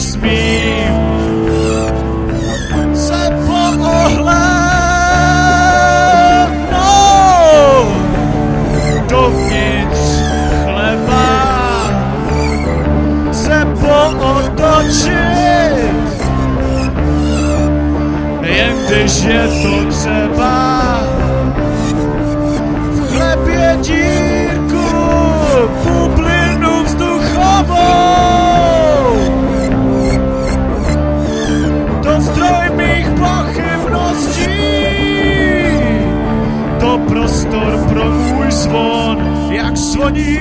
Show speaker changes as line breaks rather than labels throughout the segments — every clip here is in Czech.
speak. Zvon, jak zvoní,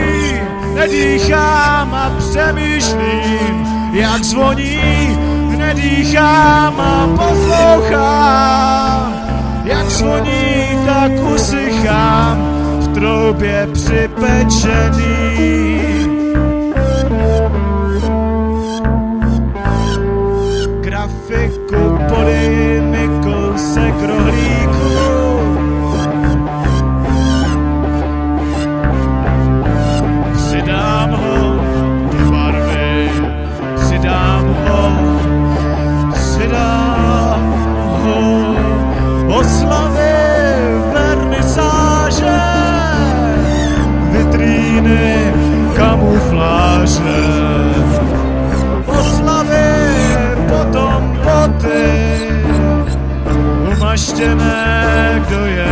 nedýchám a přemýšlím, jak zvoní, nedýchám a poslouchám, jak zvoní, tak usychám v troubě připečený. Grafiku podej mi kousek rohlíku, namaštěné, kdo je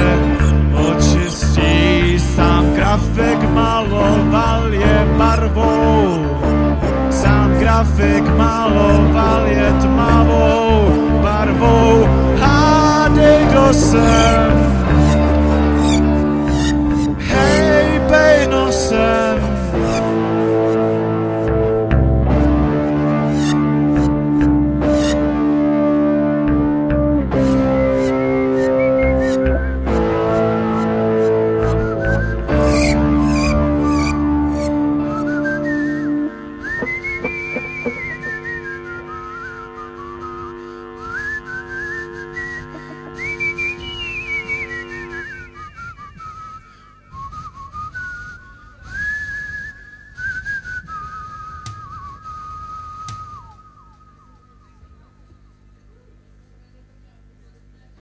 očistí. Sám grafik maloval je barvou, sám grafik maloval je tmavou barvou. Hádej, kdo jsem.